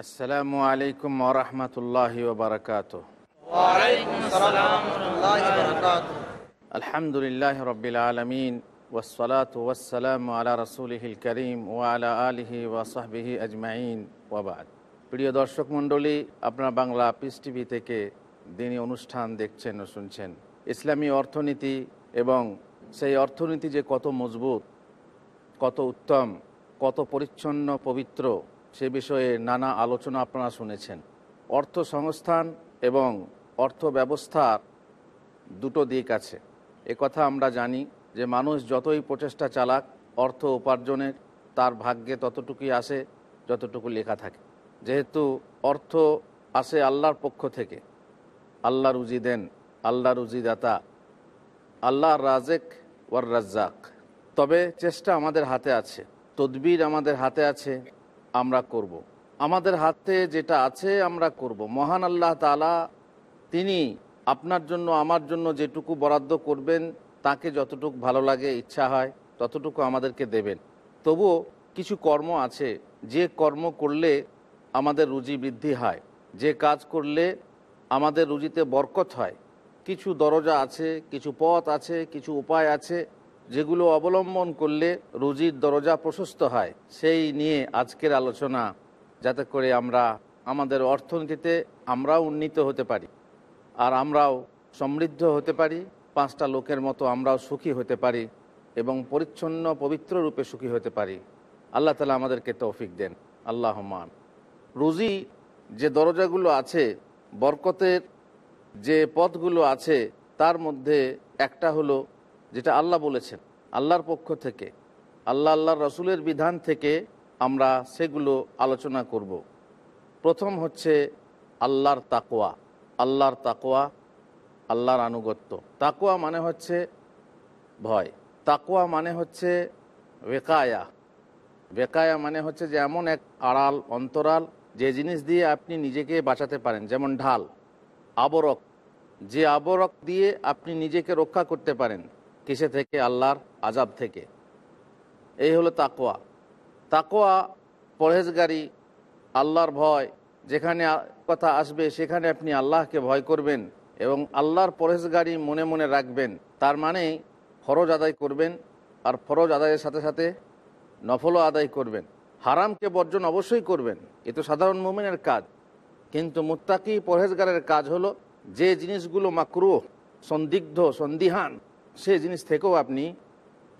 আসসালামু আলাইকুম ওরহমতুল্লাহ বারকাত। আলহামদুলিল্লাহ রবিল আলমিন ওসলাত ওয়াসালাম আলা রসুলহিল করিম ও আলা আলিহি ওয়াসাহবিহি আজমাইন। ওয়াবাদ প্রিয় দর্শক মণ্ডলী, আপনারা বাংলা পিস টিভি থেকে দিনী অনুষ্ঠান দেখছেন ও শুনছেন। ইসলামী অর্থনীতি এবং সেই অর্থনীতি যে কত মজবুত, কত উত্তম, কত পরিচ্ছন্ন, পবিত্র সে বিষয়ে নানা আলোচনা আপনারা শুনেছেন। অর্থ সংস্থান এবং অর্থ ব্যবস্থার দুটো দিক আছে। এ কথা আমরা জানি যে মানুষ যতই প্রচেষ্টা চালাক, অর্থ উপার্জনের তার ভাগ্যে ততটুকুই আসে, যতটুকু লেখা থাকে। যেহেতু অর্থ আসে আল্লাহর পক্ষ থেকে। আল্লাহ রুজি দেন, আল্লাহ রুজি দাতা, আল্লাহ রাজেক ওয়ার রাজ্জাক। তবে চেষ্টা আমাদের হাতে আছে, তদবির আমাদের হাতে আছে আমরা করব। আমাদের হাতে যেটা আছে আমরা করব। মহান আল্লাহ তালা তিনি আপনার জন্য, আমার জন্য যেটুকু বরাদ্দ করবেন, তাকে যতটুকু ভালো লাগে, ইচ্ছা হয়, ততটুকু আমাদেরকে দেবেন তবুও কিছু কর্ম আছে, যে কর্ম করলে আমাদের রুজি বৃদ্ধি হয়, যে কাজ করলে আমাদের রুজিতে বরকত হয় কিছু দরজা আছে, কিছু পথ আছে, কিছু উপায় আছে যেগুলো অবলম্বন করলে রুজির দরজা প্রশস্ত হয়, সেই নিয়ে আজকের আলোচনা, যাতে করে আমরা আমাদের অর্থনীতিতে আমরাও উন্নীত হতে পারি, আর আমরাও সমৃদ্ধ হতে পারি, পাঁচটা লোকের মতো আমরাও সুখী হতে পারি এবং পরিচ্ছন্ন, পবিত্র রূপে সুখী হতে পারি। আল্লাহ তালা আমাদেরকে তৌফিক দেন। আল্লাহ মান রুজি যে দরজাগুলো আছে, বরকতের যে পথগুলো আছে, তার মধ্যে একটা হলো যেটা আল্লাহ বলেছেন, আল্লাহর পক্ষ থেকে, আল্লাহ আল্লাহর রসুলের বিধান থেকে আমরা সেগুলো আলোচনা করব। প্রথম হচ্ছে আল্লাহর তাকোয়া আল্লাহর তাকোয়া আল্লাহর আনুগত্য। তাকোয়া মানে হচ্ছে ভয় তাকোয়া মানে হচ্ছে বেকায়া। বেকায়া মানে হচ্ছে যে এমন এক আড়াল, অন্তরাল, যে জিনিস দিয়ে আপনি নিজেকে বাঁচাতে পারেন, যেমন ঢাল, আবরক। যে আবরক দিয়ে আপনি নিজেকে রক্ষা করতে পারেন কিসে থেকে? আল্লাহর আজাব থেকে। এই হলো তাকোয়া তাকোয়া পরহেজগারি, আল্লাহর ভয়, যেখানে কথা আসবে সেখানে আপনি আল্লাহকে ভয় করবেন এবং আল্লাহর পরহেজগারি মনে মনে রাখবেন। তার মানে ফরজ আদায় করবেন আর ফরজ আদায়ের সাথে সাথে নফলও আদায় করবেন। হারামকে বর্জন অবশ্যই করবেন। এ তো সাধারণ মোমেনের কাজ। কিন্তু মুত্তাকি পরহেজগারের কাজ হলো যে জিনিসগুলো মাকরু সন্দিগ্ধ, সন্দিহান সে জিনিস থেকেও আপনি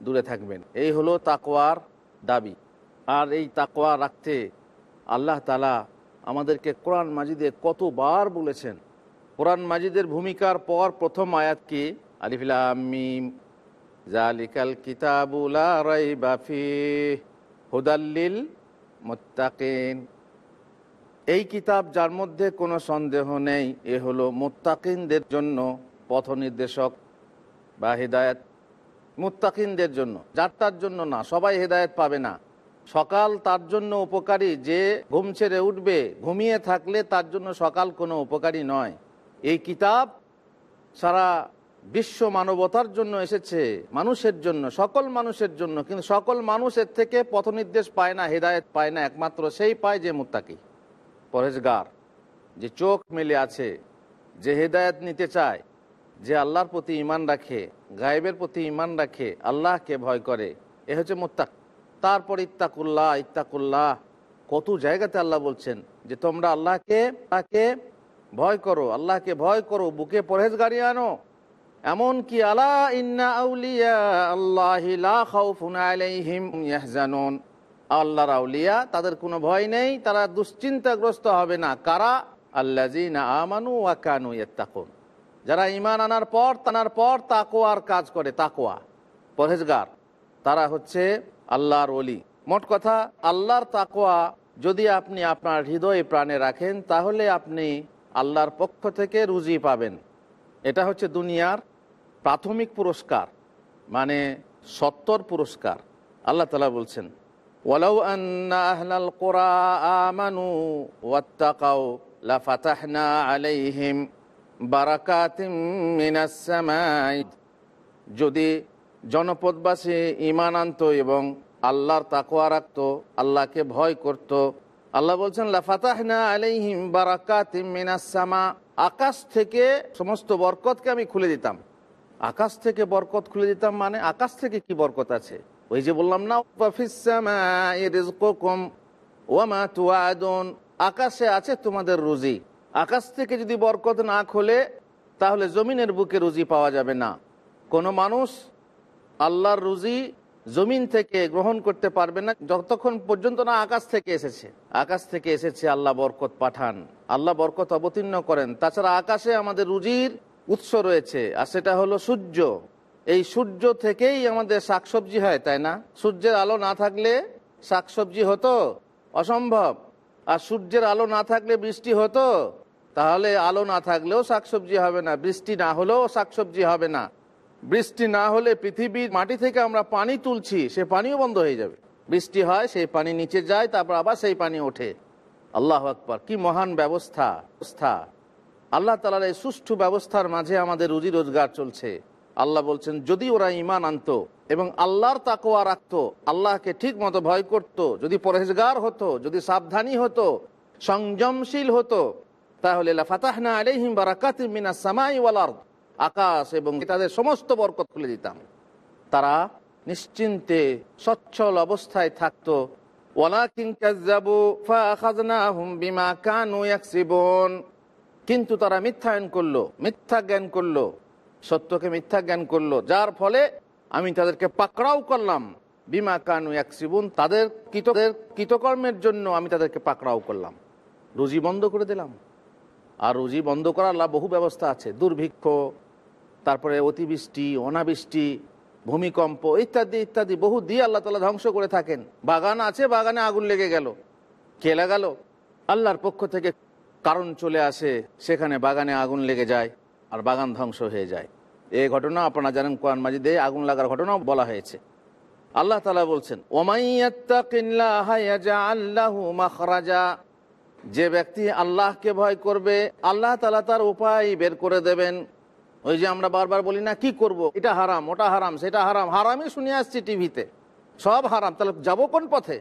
দূরে থাকবেন। এই হলো তাকোয়ার দাবি। আর এই তাকোয়া রাখতে আল্লাহ তালা আমাদেরকে কোরআন মাজিদে কতবার বলেছেন। কোরআন মাজিদের ভূমিকার পর প্রথম আয়াত কি? আলিফিলামিম বাফি হুদাল্লিল মোত্তাকিন। এই কিতাব যার মধ্যে কোনো সন্দেহ নেই, এ হলো মোত্তাকিনদের জন্য পথ নির্দেশক বা হেদায়ত মুত্তাকিনদের জন্য। যার তার জন্য না, সবাই হেদায়ত পাবে না। সকাল তার জন্য উপকারী, যে ঘুম ছেড়ে উঠবে, ঘুমিয়ে থাকলে তার জন্য সকাল কোনো উপকারী নয়। এই কিতাব সারা বিশ্ব মানবতার জন্য এসেছে, মানুষের জন্য, সকল মানুষের জন্য, কিন্তু সকল মানুষের থেকে পথ নির্দেশ পায় না, হেদায়ত পায় না, একমাত্র সেই পায় যে মুত্তাকি পরেজগার যে চোখ মেলে আছে, যে হেদায়ত নিতে চায়। যে আল্লাহর প্রতি ইমান রাখে, গায়েবের প্রতি ইমান রাখে, আল্লাহকে ভয় করে, এ হচ্ছে মোত্তাক। তারপর ইত্তাকুল্লাহ ইত্তাকুল্লাহ। কত জায়গাতে আল্লাহ বলছেন যে তোমরা আল্লাহকে তাকে ভয় করো, আল্লাহকে ভয় করো, বুকে পরহেজ গাড়ি আনো। এমন কি আলা ইন্না আউলিয়া আল্লাহ আল্লাহর আউলিয়া, তাদের কোনো ভয় নেই, তারা দুশ্চিন্তাগ্রস্ত হবে না। কারা? আল্লাহ আমানু ওয়াকানু ইয়াত্তাকুন। যারা ইমান আনার পর, তানার পর তাকোয়ার কাজ করে তাকোয়া পরহেজগার, তারা হচ্ছে আল্লাহর অলি মোট কথা, আল্লাহর তাকোয়া যদি আপনি আপনার হৃদয়ে প্রাণে রাখেন, তাহলে আপনি আল্লাহর পক্ষ থেকে রুজি পাবেন। এটা হচ্ছে দুনিয়ার প্রাথমিক পুরস্কার মানে সত্তর পুরস্কার। আল্লাহ তালা বলছেন, ওয়ালাউ আন্না আহলাল কোরআ আমানু আলাইহিম। যদি জনপদবাসী ইমান আনত এবং আল্লাহর তাকোয়া রাখত, আল্লাহকে ভয় করত, আল্লাহ বলছেন আকাশ থেকে সমস্ত বরকতকে আমি খুলে দিতাম। আকাশ থেকে বরকত খুলে দিতাম মানে আকাশ থেকে কি বরকত আছে? ওই যে বললাম না ওয়ামা আকাশে আছে তোমাদের রুজি। আকাশ থেকে যদি বরকত না খোলে, তাহলে জমিনের বুকে রুজি পাওয়া যাবে না। কোনো মানুষ আল্লাহর রুজি জমিন থেকে গ্রহণ করতে পারবে না, যতক্ষণ পর্যন্ত না আকাশ থেকে এসেছে। আকাশ থেকে এসেছে আল্লাহ বরকত পাঠান। আল্লাহ বরকত অবতীর্ণ করেন। তাছাড়া আকাশে আমাদের রুজির উৎস রয়েছে, আর সেটা হলো সূর্য। এই সূর্য থেকেই আমাদের শাকসবজি হয়, তাই না? সূর্যের আলো না থাকলে শাকসবজি হতো অসম্ভব, আর সূর্যের আলো না থাকলে বৃষ্টি হতো তাহলে আলো না থাকলেও শাকসবজি হবে না, বৃষ্টি না হলেও শাকসবজি হবে না। বৃষ্টি না হলে পৃথিবীর মাটি থেকে আমরা পানি তুলছি, সে পানিও বন্ধ হয়ে যাবে। বৃষ্টি হয়, সেই পানি নিচে যায়, তারপর আবার সেই পানি ওঠে। আল্লাহ আকবর, কি মহান ব্যবস্থা আল্লাহ তালার এই সুষ্ঠু ব্যবস্থার মাঝে আমাদের রুজি রোজগার চলছে। আল্লাহ বলছেন, যদি ওরা ইমান আনতো এবং আল্লাহর তাকোয়া রাখতো, আল্লাহকে ঠিক মতো ভয় করত, যদি পরহেজগার হতো, যদি সাবধানী হতো, সংযমশীল হতো তাহলে ওয়াল আকাশ এবং তাদের সমস্ত বরকত খুলে দিতাম। তারা নিশ্চিন্তে সচ্ছল অবস্থায় থাকতো। কিন্তু তারা মিথ্যায়ন করল, মিথ্যা জ্ঞান করল, সত্যকে মিথ্যা জ্ঞান করল। যার ফলে আমি তাদেরকে পাকড়াও করলাম। বিমা কানু ইয়াকসিবুন, তাদের কৃতদের কৃতকর্মের জন্য আমি তাদেরকে পাকড়াও করলাম। রুজি বন্ধ করে দিলাম। আর রুজি বন্ধ করার লাভ বহু ব্যবস্থা আছে। দুর্ভিক্ষ, তারপরে অতিবৃষ্টি, অনাবৃষ্টি, ভূমিকম্প ইত্যাদি ইত্যাদি। বহু দিয়ে আল্লাহ তালা ধ্বংস করে থাকেন। বাগান আছে, বাগানে আগুন লেগে গেল। কে লাগালো? আল্লাহর পক্ষ থেকে কারণ চলে আসে, সেখানে বাগানে আগুন লেগে যায় আর বাগান ধ্বংস হয়ে যায়। এই ঘটনা আপনারা জানেন, কোরআন মাজিদে আগুন লাগার ঘটনাও বলা হয়েছে। আল্লাহ তালা বলছেন ওমাইয়াত্তাকিল্লাহু যে ব্যক্তি আল্লাহকে ভয় করবে, আল্লাহ তালা তার উপায় বের করে দেবেন। ওই যে আমরা বারবার বলি না, কি করব? এটা হারাম, ওটা হারাম, সেটা হারাম। হারামই শুনে আসছি টিভিতে। সব হারাম, তাহলে যাব কোন পথে?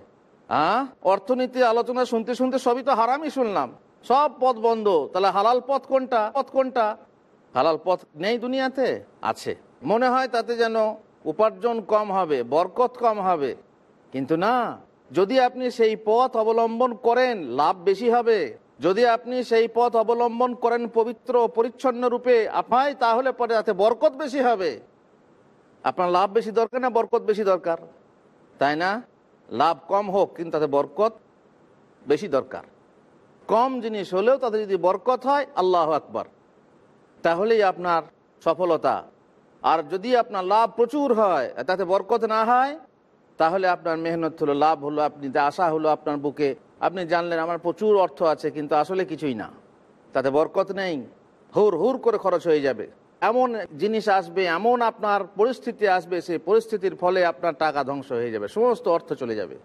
হ্যাঁ অর্থনীতি, আলোচনা শুনতে শুনতে সবই তো হারামই শুনলাম। সব পথ বন্ধ। তাহলে হালাল পথ কোনটা? পথ কোনটা? হালাল পথ নেই দুনিয়াতে? আছে। মনে হয় তাতে যেন উপার্জন কম হবে, বরকত কম হবে। কিন্তু না যদি আপনি সেই পথ অবলম্বন করেন, লাভ বেশি হবে। যদি আপনি সেই পথ অবলম্বন করেন পবিত্র পরিচ্ছন্ন রূপে, আপনার তাহলে পরে তাতে বরকত বেশি হবে। আপনার লাভ বেশি দরকার না বরকত বেশি দরকার? তাই না? লাভ কম হোক, কিন্তু তাতে বরকত বেশি দরকার। কম জিনিস হলেও তাতে যদি বরকত হয়, আল্লাহ আকবার। তাহলেই আপনার সফলতা। আর যদি আপনার লাভ প্রচুর হয়, তাতে বরকত না হয় তাহলে আপনার মেহনত হলো, লাভ হলো, আপনি আশা হলো আপনার বুকে। আপনি জানলেন আমার প্রচুর অর্থ আছে, কিন্তু আসলে কিছুই না। তাতে বরকত নেই। হুর হুর করে খরচ হয়ে যাবে। এমন জিনিস আসবে, এমন আপনার পরিস্থিতি আসবে, সেই পরিস্থিতির ফলে আপনার টাকা ধ্বংস হয়ে যাবে, সমস্ত অর্থ চলে যাবে।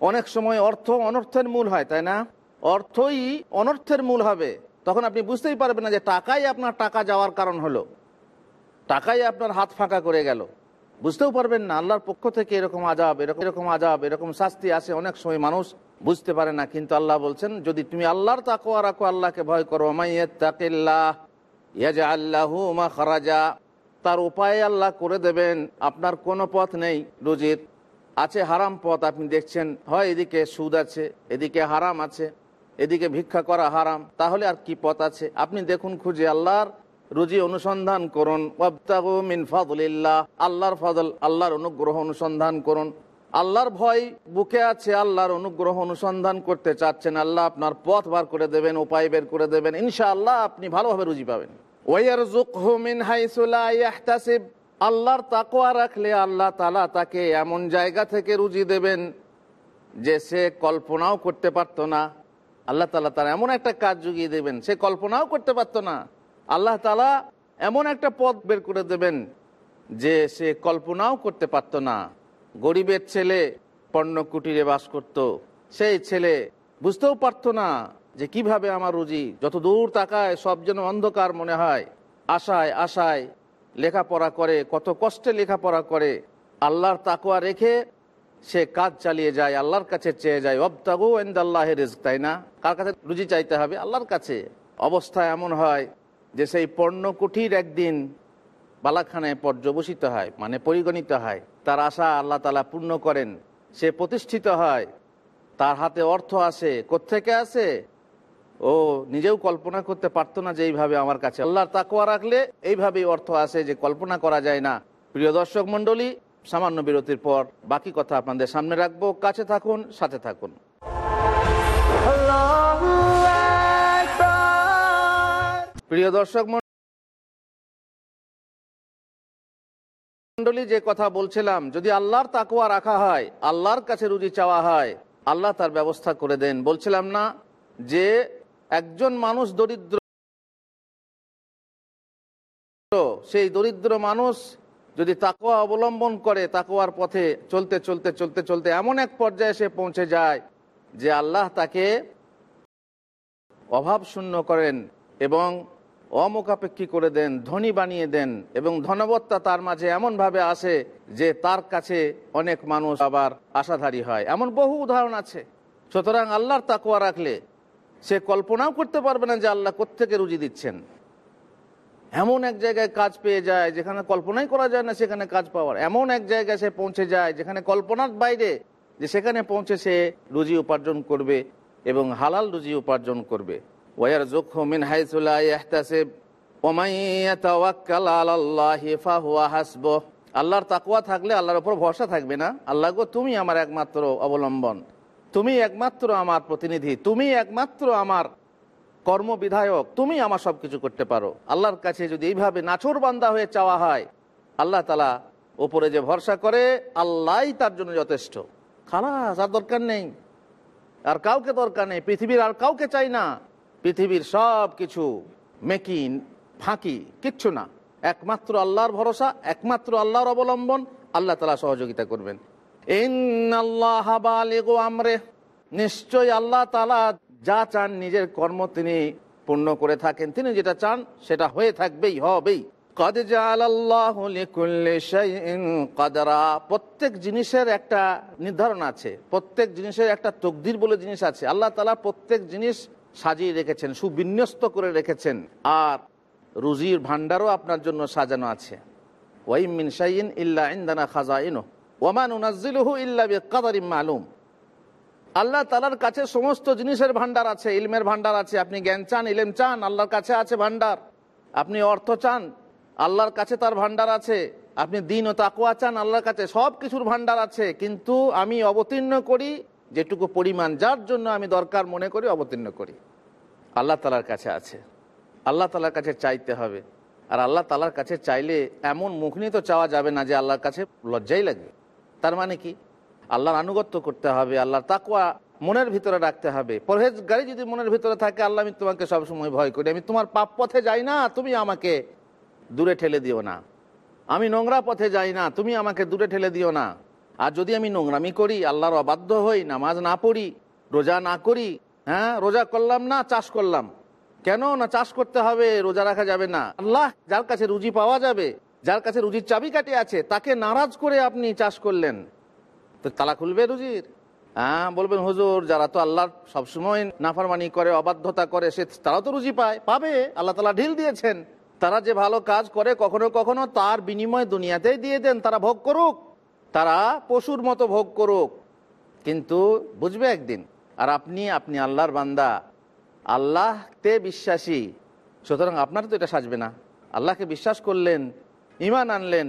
অনেক সময় অর্থ অনর্থের মূল হয়, তাই না? অর্থই অনর্থের মূল হবে। তখন আপনি বুঝতেই পারবেন না যে টাকাই আপনার টাকা যাওয়ার কারণ হলো। টাকাই আপনার হাত ফাঁকা করে গেল। বুঝতেও পারবেন না, আল্লাহর পক্ষ থেকে এরকম আজাব এরকম এরকম আজাব এরকম শাস্তি আসে অনেক সময় মানুষ বুঝতে পারে না, কিন্তু আল্লাহ বলছেন, যদি তুমি আল্লাহর তাকোয়া রাখো, আল্লাহকে ভয় করো আল্লাহু মা খারাজা তার উপায়ে আল্লাহ করে দেবেন, আপনার কোনো পথ নেই, রুজির আছে হারাম পথ, আপনি দেখছেন, হয় এদিকে সুদ আছে, এদিকে হারাম আছে, এদিকে ভিক্ষা করা হারাম, তাহলে আর কি পথ আছে? আপনি দেখুন খুঁজে আল্লাহর রুজি অনুসন্ধান করুন। মিন আল্লাহর ফজল আল্লাহর অনুগ্রহ অনুসন্ধান করুন। আল্লাহর ভয় বুকে আছে, আল্লাহর অনুগ্রহ অনুসন্ধান করতে চাচ্ছেন। আল্লাহ আপনার পথ বার করে দেবেন, উপায় বের করে দেবেন। ইনশাআল্লাহ আপনি ভালোভাবে রুজি পাবেন। আল্লাহর তাকোয়া রাখলে আল্লাহ তালা তাকে এমন জায়গা থেকে রুজি দেবেন যে সে কল্পনাও করতে পারতো না। আল্লাহ তালা তার এমন একটা কাজ জুগিয়ে দেবেন, সে কল্পনাও করতে পারতো না। আল্লাহ তালা এমন একটা পথ বের করে দেবেন যে সে কল্পনাও করতে পারত না। গরিবের ছেলে পণ্য কুটিরে বাস করত, সেই ছেলে বুঝতেও পারত না যে কীভাবে আমার রুজি যত দূর তাকায় সব যেন অন্ধকার মনে হয়। আশায় আশায় লেখাপড়া করে, কত কষ্টে লেখাপড়া করে, আল্লাহর তাকোয়া রেখে সে কাজ চালিয়ে যায়, আল্লাহর কাছে চেয়ে যায়। অবতাগু এন্দাল্লাহের রিস্ক তাই না? কার কাছে রুজি চাইতে হবে? আল্লাহর কাছে। অবস্থা এমন হয় যে সেই পর্ণকুঠির একদিন বালাখানায় পর্যবসিত হয় মানে পরিগণিত হয়, তার আশা আল্লাহ তালা পূর্ণ করেন, সে প্রতিষ্ঠিত হয়, তার হাতে অর্থ আসে, কোত্থেকে আসে? ও, নিজেও কল্পনা করতে পারতো না যে এইভাবে আমার কাছে আল্লাহর তাকুয়া রাখলে এইভাবেই অর্থ আসে যে কল্পনা করা যায় না। প্রিয় দর্শক মণ্ডলী, সামান্য বিরতির পর বাকি কথা আপনাদের সামনে রাখব। কাছে থাকুন, সাথে থাকুন। প্রিয় দর্শক মণ্ডলী যে কথা বলছিলাম, যদি আল্লাহর তাকুয়া রাখা হয়, আল্লাহর কাছে রুজি চাওয়া হয়, আল্লাহ তার ব্যবস্থা করে দেন। বলছিলাম না যে একজন মানুষ দরিদ্র, সেই দরিদ্র মানুষ যদি তাকুয়া অবলম্বন করে তাকুয়ার পথে চলতে চলতে চলতে চলতে এমন এক পর্যায়ে সে পৌঁছে যায় যে আল্লাহ তাকে অভাব শূন্য করেন এবং অমুখাপেক্ষী করে দেন, ধনী বানিয়ে দেন এবং ধনবত্তা তার মাঝে এমনভাবে আসে যে তার কাছে অনেক মানুষ আবার আশাধারী হয়। এমন বহু উদাহরণ আছে। সুতরাং আল্লাহর তাকুয়া রাখলে সে কল্পনাও করতে পারবে না যে আল্লাহ কোত্থেকে রুজি দিচ্ছেন। এমন এক জায়গায় কাজ পেয়ে যায় যেখানে কল্পনাই করা যায় না সেখানে কাজ পাওয়ার। এমন এক জায়গায় সে পৌঁছে যায় যেখানে কল্পনার বাইরে যে সেখানে পৌঁছে সে রুজি উপার্জন করবে এবং হালাল রুজি উপার্জন করবে। ওয়ার জোখো মিন হাইসুল্লাহ আল্লাহর তাকুয়া থাকলে আল্লাহর উপর ভরসা থাকবে না। আল্লাহ গো, তুমি আমার একমাত্র অবলম্বন। তুমি একমাত্র আমার প্রতিনিধি। তুমি একমাত্র আমার কর্মবিধায়ক। তুমি আমার সব কিছু করতে পারো। আল্লাহর কাছে যদি এইভাবে নাচর বান্দা হয়ে চাওয়া হয়, আল্লাহ তালা ওপরে যে ভরসা করে আল্লাহ তার জন্য যথেষ্ট। খালাস, আর দরকার নেই। আর কাউকে দরকার নেই। পৃথিবীর আর কাউকে চাই না। পৃথিবীর সব কিছু মেকিন ফাঁকি, কিচ্ছু না। একমাত্র আল্লাহর ভরসা, একমাত্র আল্লাহর অবলম্বন, আল্লাহ তালা সহযোগিতা করবেন। আমরে। নিশ্চয় আল্লাহ তালা যা চান নিজের কর্ম তিনি পূর্ণ করে থাকেন। তিনি যেটা চান সেটা হয়ে থাকবেই, হবেই। প্রত্যেক জিনিসের একটা নির্ধারণ আছে, প্রত্যেক জিনিসের একটা তকদির বলে জিনিস আছে। আল্লাহ তালা প্রত্যেক জিনিস সাজিয়ে রেখেছেন, সুবিন্যস্ত করে রেখেছেন, আর রুজির ভান্ডারও আপনার জন্য সাজানো আছে। ওয়াইম মিন শাইন ইল্লা ইন্দানা খাজা ইনো ওমান উনাজিলহু ইল্লা কাদারিম মালুম। আল্লাহ তালার কাছে সমস্ত জিনিসের ভান্ডার আছে, ইলমের ভান্ডার আছে, আপনি জ্ঞান চান, ইলেম চান, আল্লাহর কাছে আছে ভান্ডার আপনি অর্থ চান, আল্লাহর কাছে তার ভান্ডার আছে। আপনি দিন ও তাকুয়া চান, আল্লাহর কাছে সব কিছুর ভান্ডার আছে। কিন্তু আমি অবতীর্ণ করি যেটুকু পরিমাণ, যার জন্য আমি দরকার মনে করি, অবতীর্ণ করি। আল্লাহ তালার কাছে আছে। আল্লাহ তালার কাছে চাইতে হবে। আর আল্লাহ তালার কাছে চাইলে এমন মুখ নিয়ে তো চাওয়া যাবে না যে আল্লাহর কাছে লজ্জাই লাগবে। তার মানে কি? আল্লাহর আনুগত্য করতে হবে, আল্লাহর তাকুয়া মনের ভিতরে রাখতে হবে। পরহেজগারি যদি মনের ভিতরে থাকে, আল্লাহ আমি তোমাকে সবসময় ভয় করি। আমি তোমার পাপ পথে যাই না, তুমি আমাকে দূরে ঠেলে দিও না। আমি নোংরা পথে যাই না, তুমি আমাকে দূরে ঠেলে দিও না। আর যদি আমি নোংরামি করি, আল্লাহর অবাধ্য হই, নামাজ না পড়ি, রোজা না করি হ্যাঁ রোজা করলাম না, চাষ করলাম। কেন? না চাষ করতে হবে, রোজা রাখা যাবে না। আল্লাহ যার কাছে রুজি পাওয়া যাবে, যার কাছে রুজির চাবিকাঠি আছে, তাকে নারাজ করে আপনি চাষ করলেন। তো তালা খুলবে রুজির? হ্যাঁ বলবেন, হুজুর, যারা তো আল্লাহর সবসময় নাফারমানি করে, অবাধ্যতা করে, সে তারাও তো রুজি পায়, পাবে। আল্লাহ তালা ঢিল দিয়েছেন। তারা যে ভালো কাজ করে, কখনো কখনো তার বিনিময় দুনিয়াতেই দিয়ে দেন, তারা ভোগ করুক। তারা পশুর মতো ভোগ করুক। কিন্তু বুঝবে একদিন, আর আপনি আপনি আল্লাহর বান্দা। আল্লাহতে বিশ্বাসী। সুতরাং আপনার তো এটা সাজবে না। আল্লাহকে বিশ্বাস করলেন ইমান আনলেন,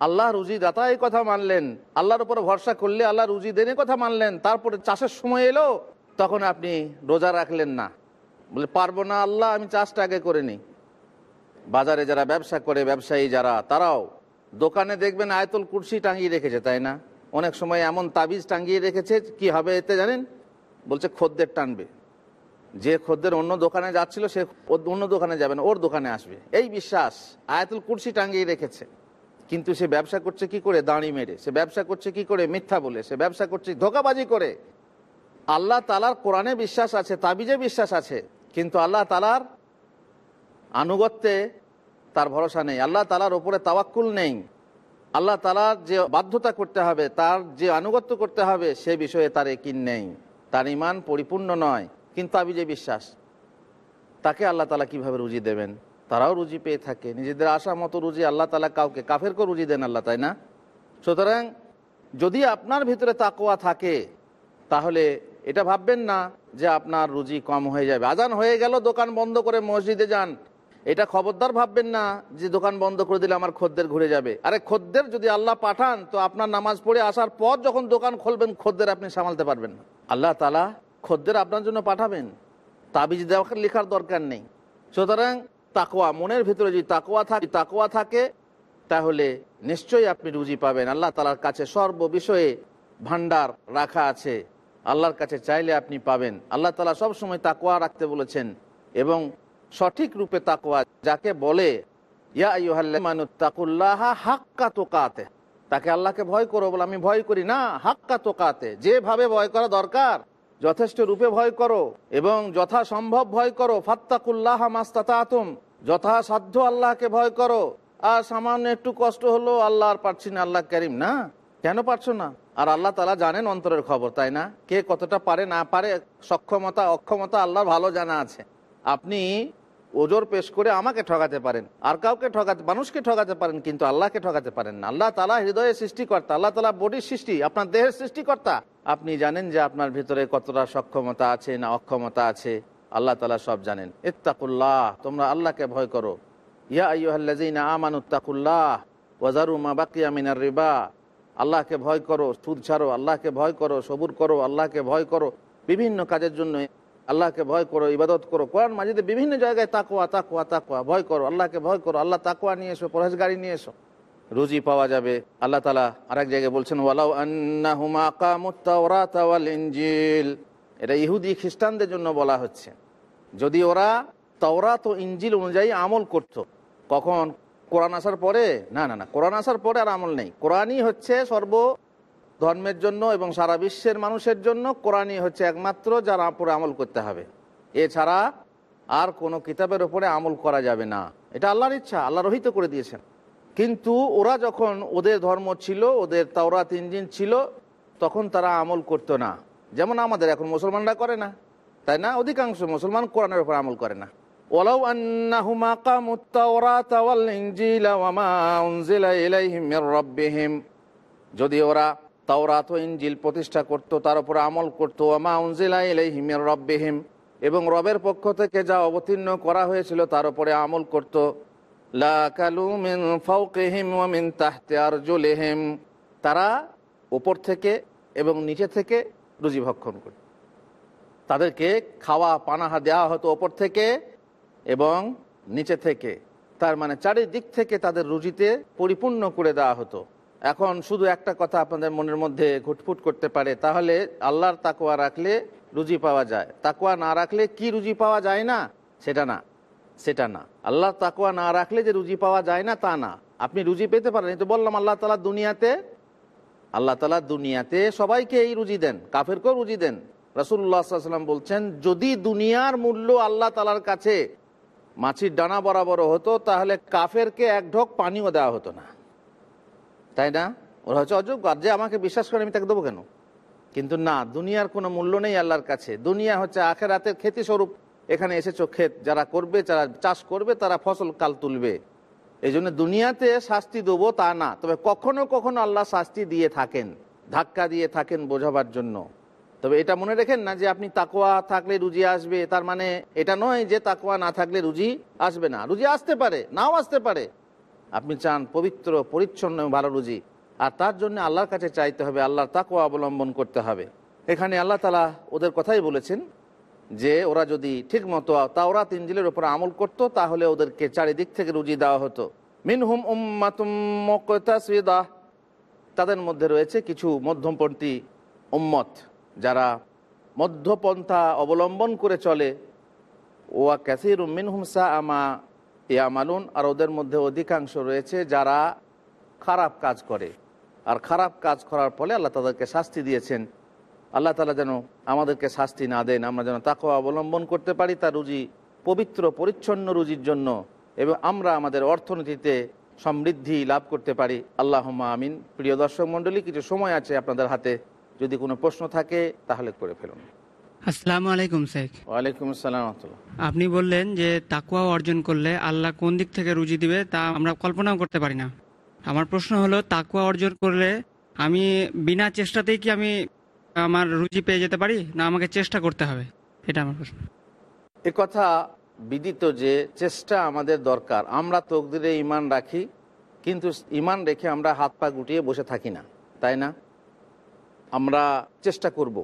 আল্লাহ রুজি দাতা এই কথা মানলেন, আল্লাহর উপর ভরসা করলে আল্লাহ রুজি দেনে কথা মানলেন, তারপরে চাষের সময় এলো, তখন আপনি রোজা রাখলেন না। বলে, পারব না আল্লাহ, আমি চাষটা আগে করে নিই। বাজারে যারা ব্যবসা করে, ব্যবসায়ী যারা, তারাও দোকানে দেখবেন আয়তল কুর্সি টাঙিয়ে রেখেছে, তাই না? অনেক সময় এমন তাবিজ টাঙিয়ে রেখেছে, কি হবে এতে জানেন? বলছে খদ্দের টানবে। যে খদ্দের অন্য দোকানে যাচ্ছিল, সে অন্য দোকানে যাবে না, ওর দোকানে আসবে। এই বিশ্বাস, আয়াতুল কুর্সি টাঙিয়ে রেখেছে। কিন্তু সে ব্যবসা করছে কি করে? দাঁড়ি মেরে। সে ব্যবসা করছে কি করে? মিথ্যা বলে। সে ব্যবসা করছে ধোকাবাজি করে। আল্লাহ তালার কোরআনে বিশ্বাস আছে, তাবিজে বিশ্বাস আছে। কিন্তু আল্লাহ তালার আনুগত্যে তার ভরসা নেই। আল্লাহ তালার ওপরে তাওয়াক্কুল নেই। আল্লাহ তালার যে বাধ্যতা করতে হবে, তার যে আনুগত্য করতে হবে, সে বিষয়ে তার একিন নেই। তার ইমান পরিপূর্ণ নয়। কিন্তু আমি যে বিশ্বাস। তাকে আল্লাহ তালা কীভাবে রুজি দেবেন? তারাও রুজি পেয়ে থাকে। নিজেদের আশা মতো রুজি আল্লাহ তালা কাউকে কাফেরকেও রুজি দেন আল্লাহ, তাই না? সুতরাং যদি আপনার ভিতরে তাকোয়া থাকে, তাহলে এটা ভাববেন না যে আপনার রুজি কম হয়ে যাবে। আজান হয়ে গেল, দোকান বন্ধ করে মসজিদে যান। এটা খবরদার ভাববেন না যে দোকান বন্ধ করে দিলে আমার খদ্দের ঘুরে যাবে। আরে খদ্দের যদি আল্লাহ পাঠান, তো আপনার নামাজ পড়ে আসার পর যখন দোকান খুলবেন, খদ্দের আপনি সামালতে পারবেন না। আল্লাহ তালা খদ্দের আপনার জন্য পাঠাবেন। তাবিজ দেওয়া লেখার দরকার নেই। সুতরাং তাকোয়া মনের ভিতরে যদি তাকোয়া থাকে তাকোয়া থাকে, তাহলে নিশ্চয়ই আপনি রুজি পাবেন। আল্লাহ তালার কাছে সর্ব বিষয়ে ভান্ডার রাখা আছে। আল্লাহর কাছে চাইলে আপনি পাবেন। আল্লাহ তালা সবসময় তাকোয়া রাখতে বলেছেন এবং সঠিক রূপে তাকোয়া যাকে বলে হাক্কা তোকাতে তাকে আল্লাহকে ভয় করো বলে, আমি ভয় করি না, হাক্কা তোকাতে যেভাবে ভয় করা দরকার, যথেষ্ট রূপে ভয় করো এবং যথাসম্ভব ভয় করো। ফাত্তাকুল্লাহ মাস্তাতুম যথাসাধ্য আল্লাহকে ভয় করো। আর সামান্য একটু কষ্ট হলো আল্লাহ আর পারছি না, আল্লাহ করিম না। কেন পারছ না? আর আল্লাহ তালা জানেন অন্তরের খবর, তাই না? কে কতটা পারে না পারে, সক্ষমতা, অক্ষমতা আল্লাহর ভালো জানা আছে। আপনি ওজোর পেশ করে আমাকে ঠকাতে পারেন। আর কাউকে ঠকাতে মানুষকে ঠকাতে পারেন, কিন্তু আল্লাহকে ঠকাতে পারেন আল্লাহ তালা হৃদয়ের সৃষ্টিকর্তা, আল্লাহ তালা বডির সৃষ্টি, আপনার দেহের সৃষ্টিকর্তা। আপনি জানেন যে আপনার ভিতরে কতটা সক্ষমতা আছে না অক্ষমতা আছে, আল্লাহ তালা সব জানেন। ইত্তাকুল্লাহ, তোমরা আল্লাহকে ভয় করো। ইয়া আইয়ুহাল্লাযীনা আমানুত্তাকুল্লাহ ওয়াজারু মা বাকিয়া মিনার রিবা। আল্লাহকে ভয় করো, সুদ ছাড়ো, আল্লাহকে ভয় করো, সবুর করো, আল্লাহকে ভয় করো। বিভিন্ন কাজের জন্য আল্লাহকে ভয় করো, ইবাদত করো। কোরআন মাজিদে বিভিন্ন জায়গায় তাকুয়া তাকুয়া তাকুয়া ভয় করো, আল্লাহকে ভয় করো। আল্লাহ তাকুয়া নিয়ে এসো পরহেজগারি নিয়ে এসো। রুজি পাওয়া যাবে। আল্লাহ তালা আরেক জায়গায় বলছেন, ওয়ালাউ আন্নাহুমা আকামুত তাওরাত ওয়াল ইনজিল। এটা ইহুদি খ্রিস্টানদের জন্য বলা হচ্ছে। যদি ওরা তাওরাত ও ইঞ্জিল অনুযায়ী আমল করত, কখন? কোরআন আসার পরে? না না না। কোরআন আসার পরে আর আমল নেই। কোরআনই হচ্ছে সর্ব ধর্মের জন্য এবং সারা বিশ্বের মানুষের জন্য কোরআনই হচ্ছে একমাত্র যার উপরে আমল করতে হবে এছাড়া আর কোনো কিতাবের উপরে আমল করা যাবে না এটা আল্লাহর ইচ্ছা আল্লাহ রহিত করে দিয়েছেন কিন্তু ওরা যখন ওদের ধর্ম ছিল ওদের তাওরাত ইঞ্জিন ছিল তখন তারা আমল করতো না যেমন আমাদের এখন মুসলমানরা করে না তাই না অধিকাংশ মুসলমান কোরআনের উপর আমল করে না ولو أنهم أقاموا التوراة والإنجيل وما أنزل إليهم من ربهم যদি ওরা তাওরাত ইঞ্জিল প্রতিষ্ঠা করত, তার উপর আমল করতো। ওমা উনজিলা ইলাইহিম মির রব্বিহিম, এবং রবের পক্ষ থেকে যা অবতীর্ণ করা হয়েছিল তার উপরে আমল করত। লা কালু ফাওকিহিম ওয়া তাহতি তারা উপর থেকে এবং নিচে থেকে রুজি ভক্ষণ করত। তাদেরকে খাওয়া পানাহা দেওয়া হতো ওপর থেকে এবং নিচে থেকে, তার মানে চারিদিক থেকে তাদের রুজিতে পরিপূর্ণ করে দেওয়া হতো। এখন শুধু একটা কথা আপনাদের মনের মধ্যে ঘুটফুট করতে পারে, তাহলে আল্লাহর তাকুয়া রাখলে রুজি পাওয়া যায়। তাকুয়া না রাখলে কি রুজি পাওয়া যায় না? সেটা না সেটা না। আল্লাহ তাকুয়া না রাখলে যে রুজি পাওয়া যায় না, তা না। আপনি রুজি পেতে পারেন তো বললাম আল্লাহ তালা দুনিয়াতে, আল্লাহ তালা দুনিয়াতে সবাইকে এই রুজি দেন, কাফেরকেও রুজি দেন। রাসুল্লাহাম বলছেন, যদি দুনিয়ার মূল্য আল্লাহ তালার কাছে মাছির ডানা বরাবর হতো, তাহলে কাফেরকে এক ঢোক পানিও দেওয়া হতো না। তাই না? ওরা হচ্ছে অযোগ্য আর যে আমাকে বিশ্বাস করে, আমি তাকে দেবো কেন? কিন্তু না, দুনিয়ার কোনো মূল্য নেই আল্লাহর কাছে। দুনিয়া হচ্ছে আখের রাতের খেতি স্বরূপ এখানে এসেছ ক্ষেত, যারা করবে, যারা চাষ করবে, তারা ফসল কাল তুলবে। এই জন্য দুনিয়াতে শাস্তি দেবো তা না। তবে কখনো কখনো আল্লাহ শাস্তি দিয়ে থাকেন, ধাক্কা দিয়ে থাকেন বোঝাবার জন্য। তবে এটা মনে রেখেন না যে আপনি তাকোয়া থাকলে রুজি আসবে। তার মানে এটা নয় যে তাকোয়া না থাকলে রুজি আসবে না। রুজি আসতে পারে, নাও আসতে পারে। আপনি চান পবিত্র, পরিচ্ছন্ন ভালো রুজি। আর তার জন্য আল্লাহর কাছে চাইতে হবে, আল্লাহর তাকোয়া অবলম্বন করতে হবে। এখানে আল্লাহ তালা ওদের কথাই বলেছেন যে, ওরা যদি ঠিক মতো তাওরা তিনজিলের উপর আমল করত, তাহলে ওদেরকে চারিদিক থেকে রুজি দেওয়া হতো। মিনহুম মুকতাসিদা। তাদের মধ্যে রয়েছে কিছু মধ্যমপন্থী উম্মত, যারা মধ্যপন্থা অবলম্বন করে চলে। ওয়া ক্যাসির মিনহুম সা আমা ইয়ামালুন আর ওদের মধ্যে অধিকাংশ রয়েছে যারা খারাপ কাজ করে। আর খারাপ কাজ করার ফলে আল্লাহ তাদেরকে শাস্তি দিয়েছেন। আল্লাহ তালা যেন আমাদেরকে শাস্তি না দেন, আমরা যেন তাকে অবলম্বন করতে পারি তার রুজি, পবিত্র, পরিচ্ছন্ন রুজির জন্য এবং আমরা আমাদের অর্থনীতিতে সমৃদ্ধি লাভ করতে পারি। আল্লাহ আমিন। প্রিয় দর্শক মণ্ডলী, কিছু সময় আছে আপনাদের হাতে। যদি কোনো প্রশ্ন থাকে, তাহলে করে ফেলুন। আসসালামু আলাইকুম শেখ। ওয়ালাইকুম আসসালাম আপনি বললেন যে তাকুয়া অর্জন করলে আল্লাহ কোন দিক থেকে রুজি দিবে তা আমরা কল্পনাও করতে পারি না। আমার প্রশ্ন হলো তাকুয়া অর্জন করলে আমি বিনা চেষ্টাতেই কি আমি আমার রুজি পেয়ে যেতে পারি না আমাকে চেষ্টা করতে হবে? এটা আমার প্রশ্ন। এ কথা বিদিত যে চেষ্টা আমাদের দরকার আমরা তকদিরে ইমান রাখি কিন্তু ইমান রেখে আমরা হাত পা গুটিয়ে বসে থাকি না তাই না? আমরা চেষ্টা করব।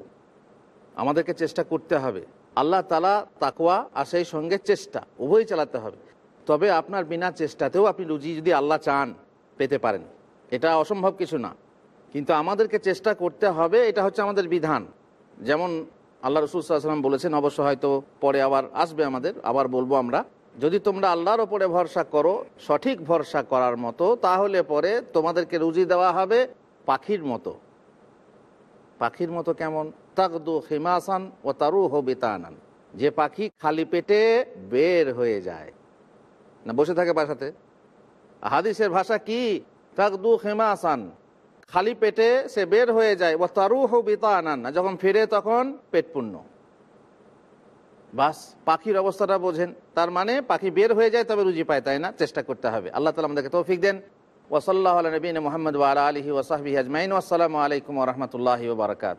আমাদেরকে চেষ্টা করতে হবে। আল্লাহ তালা তাকওয়া আর সেই সঙ্গে চেষ্টা, উভয়ই চালাতে হবে। তবে আপনার বিনা চেষ্টাতেও আপনি রুজি যদি আল্লাহ চান, পেতে পারেন। এটা অসম্ভব কিছু না। কিন্তু আমাদেরকে চেষ্টা করতে হবে, এটা হচ্ছে আমাদের বিধান। যেমন আল্লাহ রসুল সাল্লাম বলেছেন, অবশ্য হয়তো পরে আবার আসবে আমাদের, আবার বলব আমরা, যদি তোমরা আল্লাহর ওপরে ভরসা করো, সঠিক ভরসা করার মতো, তাহলে পরে তোমাদেরকে রুজি দেওয়া হবে পাখির মতো। পাখির মতো কেমন? তাকদু হিমাসান ও তারু হবে তানান যে পাখি খালি পেটে বের হয়ে যায়। না, বসে থাকে বাসাতে হাদিসের ভাষা কি? তাকদু হেমাসান খালি পেটে সে বের হয়ে যায়। ও তারু হবিতা আনান না যখন ফিরে তখন পেট পূর্ণ বাস, পাখির অবস্থাটা বোঝেন। তার মানে পাখি বের হয়ে যায় তবে রুজি পায়, তাই না? চেষ্টা করতে হবে। আল্লাহ তালা আমাদেরকে তৌফিক দেন। ওসল্লাহ নবীন মোহাম্মদ ওয়ালা আলহি ওসাহবি আজমাইন। আসসালামু আলাইকুম রহমতুল্লাহি বারকাত